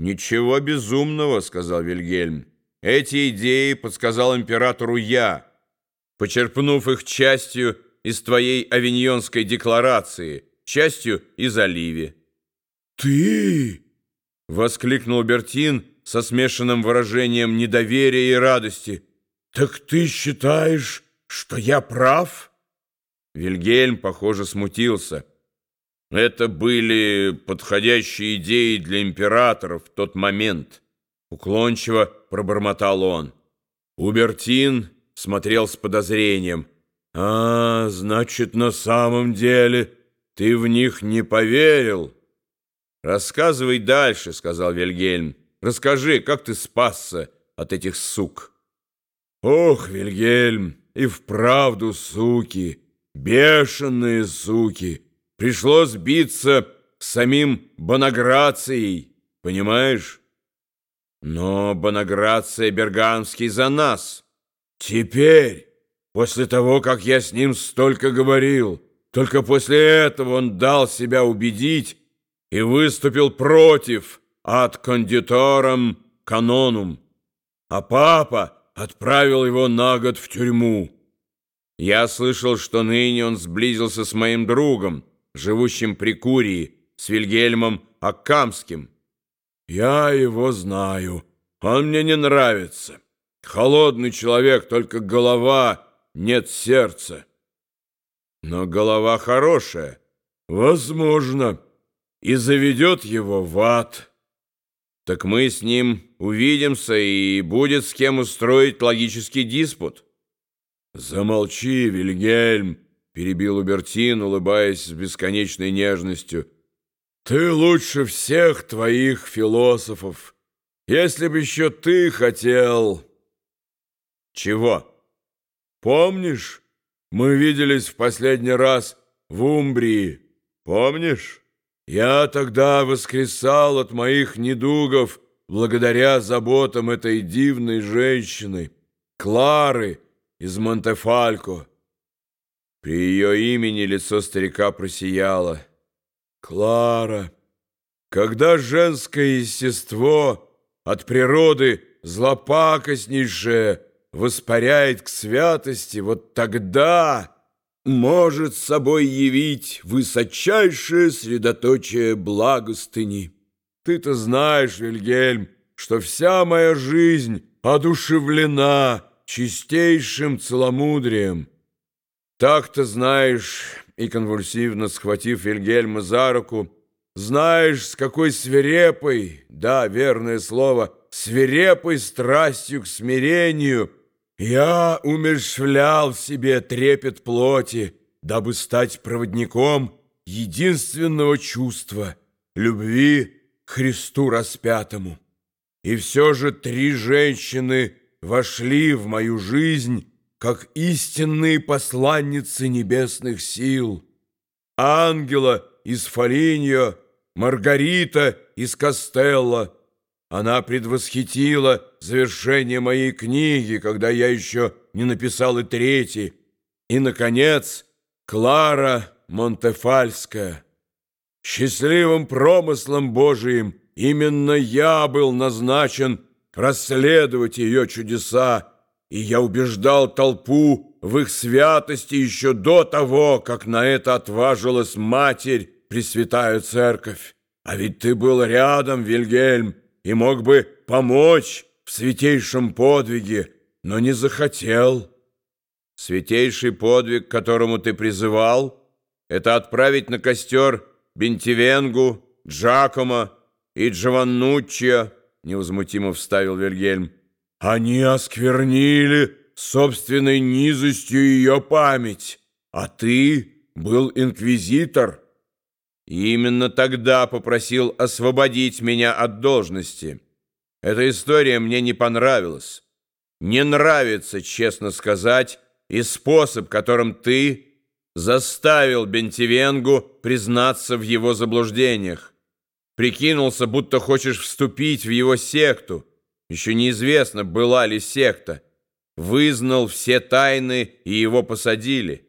«Ничего безумного», — сказал Вильгельм. «Эти идеи подсказал императору я, почерпнув их частью из твоей авиньонской декларации, частью из Оливи». «Ты?» — воскликнул Бертин со смешанным выражением недоверия и радости. «Так ты считаешь, что я прав?» Вильгельм, похоже, смутился. Это были подходящие идеи для императора в тот момент. Уклончиво пробормотал он. Убертин смотрел с подозрением. «А, значит, на самом деле ты в них не поверил?» «Рассказывай дальше», — сказал Вильгельм. «Расскажи, как ты спасся от этих сук?» «Ох, Вильгельм, и вправду суки, бешеные суки!» Пришлось биться с самим Бонаграцией, понимаешь? Но Бонаграция Берганский за нас. Теперь, после того, как я с ним столько говорил, только после этого он дал себя убедить и выступил против от кондитором канонум, а папа отправил его на год в тюрьму. Я слышал, что ныне он сблизился с моим другом, живущим при Курии, с Вильгельмом Аккамским. Я его знаю. Он мне не нравится. Холодный человек, только голова, нет сердца. Но голова хорошая. Возможно. И заведет его в ад. Так мы с ним увидимся, и будет с кем устроить логический диспут. Замолчи, Вильгельм. — перебил Убертин, улыбаясь с бесконечной нежностью. «Ты лучше всех твоих философов. Если бы еще ты хотел...» «Чего?» «Помнишь, мы виделись в последний раз в Умбрии? Помнишь? Я тогда воскресал от моих недугов благодаря заботам этой дивной женщины, Клары из Монтефалько». При ее имени лицо старика просияло. «Клара, когда женское естество от природы злопакостнейшее воспаряет к святости, вот тогда может собой явить высочайшее средоточие благостыни. Ты-то знаешь, Вильгельм, что вся моя жизнь одушевлена чистейшим целомудрием». Так-то знаешь, и конвульсивно схватив Вильгельма за руку, знаешь, с какой свирепой, да, верное слово, свирепой страстью к смирению я умерщвлял в себе трепет плоти, дабы стать проводником единственного чувства — любви к Христу распятому. И все же три женщины вошли в мою жизнь, как истинные посланницы небесных сил. Ангела из Фолиньо, Маргарита из Костелло. Она предвосхитила завершение моей книги, когда я еще не написал и третий. И, наконец, Клара Монтефальская. Счастливым промыслом Божиим именно я был назначен расследовать ее чудеса, и я убеждал толпу в их святости еще до того, как на это отважилась Матерь, Пресвятая Церковь. А ведь ты был рядом, Вильгельм, и мог бы помочь в святейшем подвиге, но не захотел. Святейший подвиг, к которому ты призывал, это отправить на костер Бентивенгу, Джакома и Джованнуччио, невозмутимо вставил Вильгельм. Они осквернили собственной низостью ее память, а ты был инквизитор. И именно тогда попросил освободить меня от должности. Эта история мне не понравилась. Не нравится, честно сказать, и способ, которым ты заставил Бентивенгу признаться в его заблуждениях. Прикинулся, будто хочешь вступить в его секту. Еще неизвестно, была ли секта. Вызнал все тайны, и его посадили.